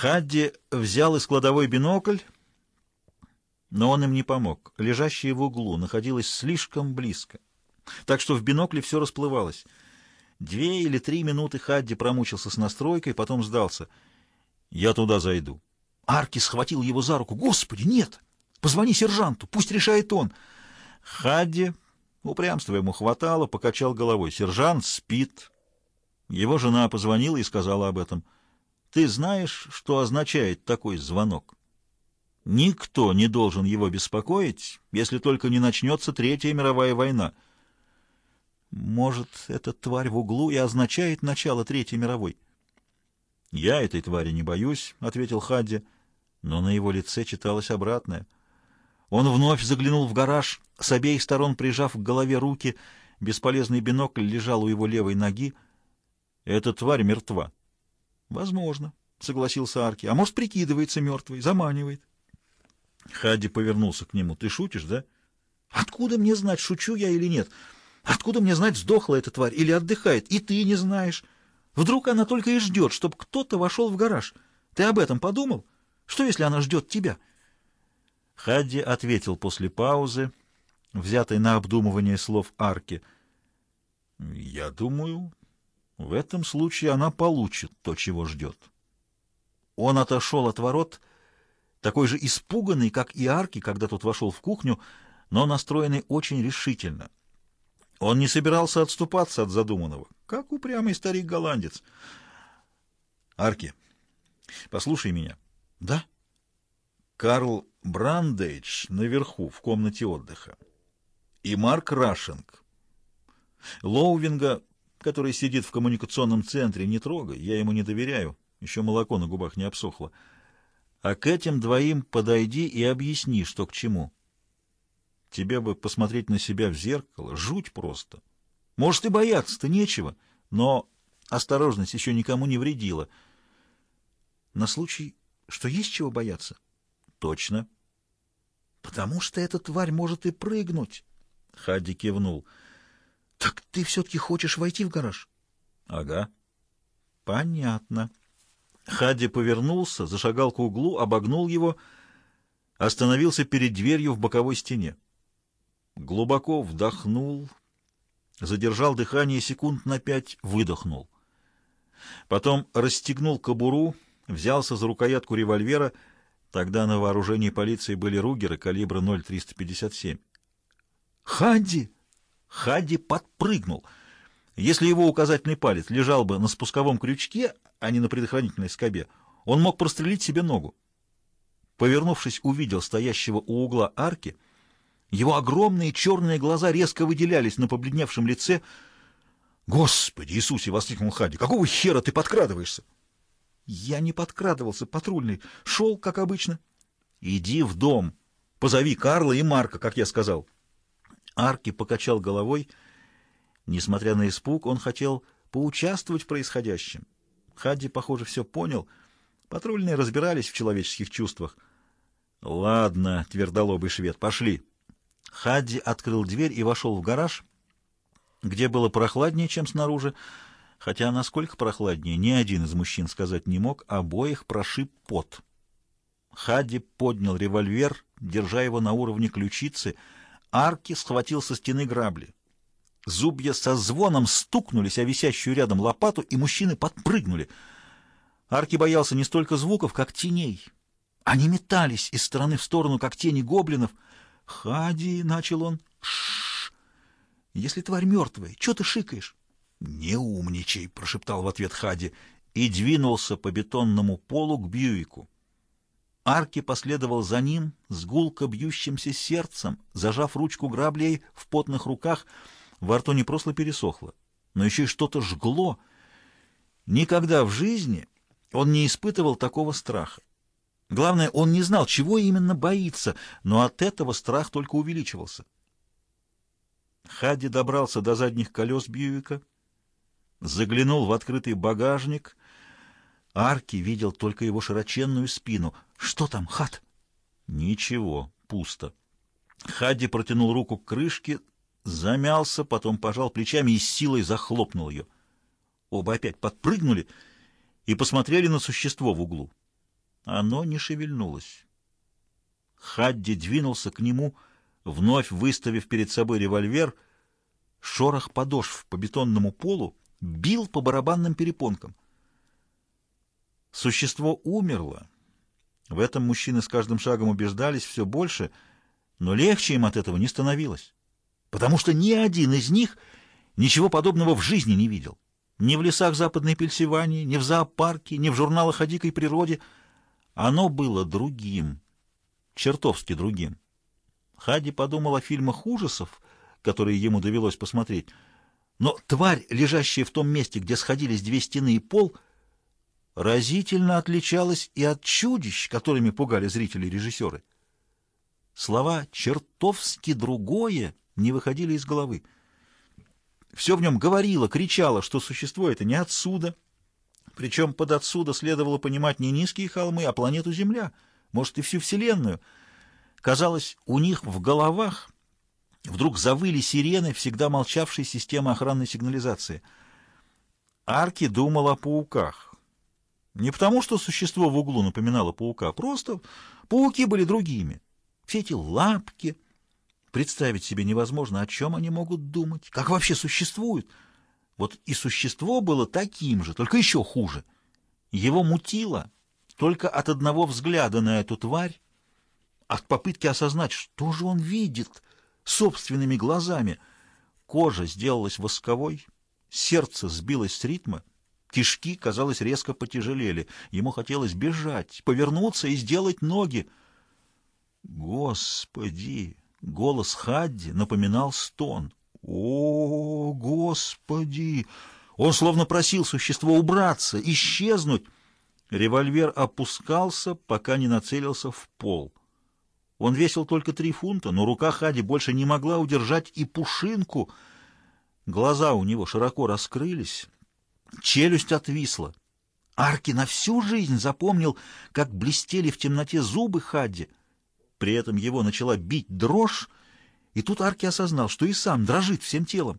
Хадди взял из кладовой бинокль, но он им не помог. Лежащее в углу находилось слишком близко, так что в бинокле все расплывалось. Две или три минуты Хадди промучился с настройкой, потом сдался. «Я туда зайду». Арки схватил его за руку. «Господи, нет! Позвони сержанту, пусть решает он!» Хадди, упрямства ему хватало, покачал головой. «Сержант спит». Его жена позвонила и сказала об этом. «Ты знаешь, что означает такой звонок?» Никто не должен его беспокоить, если только не начнется Третья мировая война. Может, эта тварь в углу и означает начало Третьей мировой? «Я этой твари не боюсь», — ответил Хадди, но на его лице читалось обратное. Он вновь заглянул в гараж, с обеих сторон прижав к голове руки, бесполезный бинокль лежал у его левой ноги. «Эта тварь мертва». «Возможно», — согласился Арки. «А может, прикидывается мертвой, заманивает». Хадди повернулся к нему. «Ты шутишь, да?» «Откуда мне знать, шучу я или нет? Откуда мне знать, сдохла эта тварь или отдыхает? И ты не знаешь. Вдруг она только и ждет, чтобы кто-то вошел в гараж. Ты об этом подумал? Что, если она ждет тебя?» Хадди ответил после паузы, взятой на обдумывание слов Арки. «Я думаю, в этом случае она получит то, чего ждет». Он отошел от ворот такой же испуганный, как и Арки, когда тот вошел в кухню, но настроенный очень решительно. Он не собирался отступаться от задуманного, как упрямый старик-голландец. «Арки, послушай меня». «Да?» Карл Брандейдж наверху, в комнате отдыха. И Марк Рашинг. Лоувинга, который сидит в коммуникационном центре, не трогай, я ему не доверяю, еще молоко на губах не обсохло. А к этим двоим подойди и объясни, что к чему. Тебе бы посмотреть на себя в зеркало, жуть просто. Может, и бояться-то нечего, но осторожность еще никому не вредила. На случай, что есть чего бояться? Точно. Потому что эта тварь может и прыгнуть. Хадди кивнул. Так ты все-таки хочешь войти в гараж? Ага. Понятно. Хадди повернулся, зашагал к углу, обогнул его, остановился перед дверью в боковой стене. Глубоко вдохнул, задержал дыхание секунд на пять, выдохнул. Потом расстегнул кобуру, взялся за рукоятку револьвера, тогда на вооружении полиции были ругеры калибра 0,357. «Хадди!» Хадди подпрыгнул — если его указательный палец лежал бы на спусковом крючке, а не на предохранительной скобе, он мог прострелить себе ногу. Повернувшись, увидел стоящего у угла арки. Его огромные черные глаза резко выделялись на побледневшем лице. «Господи Иисусе!» — воскликнул Хади. «Какого хера ты подкрадываешься?» «Я не подкрадывался, патрульный. Шел, как обычно». «Иди в дом. Позови Карла и Марка, как я сказал». Арки покачал головой Несмотря на испуг, он хотел поучаствовать в происходящем. Хадди, похоже, все понял. Патрульные разбирались в человеческих чувствах. «Ладно, твердолобый швед, пошли». Хадди открыл дверь и вошел в гараж, где было прохладнее, чем снаружи, хотя насколько прохладнее, ни один из мужчин сказать не мог, обоих прошиб пот. Хадди поднял револьвер, держа его на уровне ключицы. Арки схватил со стены грабли. Зубья со звоном стукнулись о висящую рядом лопату, и мужчины подпрыгнули. Арки боялся не столько звуков, как теней. Они метались из стороны в сторону, как тени гоблинов. «Хади!» — начал он. «Шшш! Если тварь мертвая, что ты шикаешь?» «Не умничай!» — прошептал в ответ Хади и двинулся по бетонному полу к Бьюику. Арки последовал за ним с гулко бьющимся сердцем, зажав ручку граблей в потных руках — во рту не просто пересохло, но еще и что-то жгло. Никогда в жизни он не испытывал такого страха. Главное, он не знал, чего именно боится, но от этого страх только увеличивался. Хадди добрался до задних колес Бьюика, заглянул в открытый багажник. Арки видел только его широченную спину. «Что там, Хад?» «Ничего, пусто». Хадди протянул руку к крышке, замялся, потом пожал плечами и с силой захлопнул ее. Оба опять подпрыгнули и посмотрели на существо в углу. Оно не шевельнулось. Хадди двинулся к нему, вновь выставив перед собой револьвер. Шорох подошв по бетонному полу бил по барабанным перепонкам. Существо умерло. В этом мужчины с каждым шагом убеждались все больше, но легче им от этого не становилось, потому что ни один из них ничего подобного в жизни не видел. Ни в лесах Западной Пенсильвании, ни в зоопарке, ни в журналах о дикой природе. Оно было другим, чертовски другим. Хади подумал о фильмах ужасов, которые ему довелось посмотреть, но тварь, лежащая в том месте, где сходились две стены и пол, разительно отличалась и от чудищ, которыми пугали зрители и режиссеры. Слова «чертовски другое» не выходили из головы. Все в нем говорило, кричало, что существо это не отсюда. Причем под отсюда следовало понимать не низкие холмы, а планету Земля, может, и всю Вселенную. Казалось, у них в головах вдруг завыли сирены, всегда молчавшей системы охранной сигнализации. Арки думал о пауках. Не потому, что существо в углу напоминало паука, просто пауки были другими. Все эти лапки... Представить себе невозможно, о чем они могут думать, как вообще существуют. Вот и существо было таким же, только еще хуже. Его мутило только от одного взгляда на эту тварь, от попытки осознать, что же он видит собственными глазами. Кожа сделалась восковой, сердце сбилось с ритма, кишки, казалось, резко потяжелели. Ему хотелось бежать, повернуться и сделать ноги. Господи! Голос Хадди напоминал стон. «О, Господи!» Он словно просил существо убраться, исчезнуть. Револьвер опускался, пока не нацелился в пол. Он весил только три фунта, но рука Хади больше не могла удержать и пушинку. Глаза у него широко раскрылись, челюсть отвисла. Арки на всю жизнь запомнил, как блестели в темноте зубы Хадди — при этом его начала бить дрожь, и тут Арки осознал, что и сам дрожит всем телом.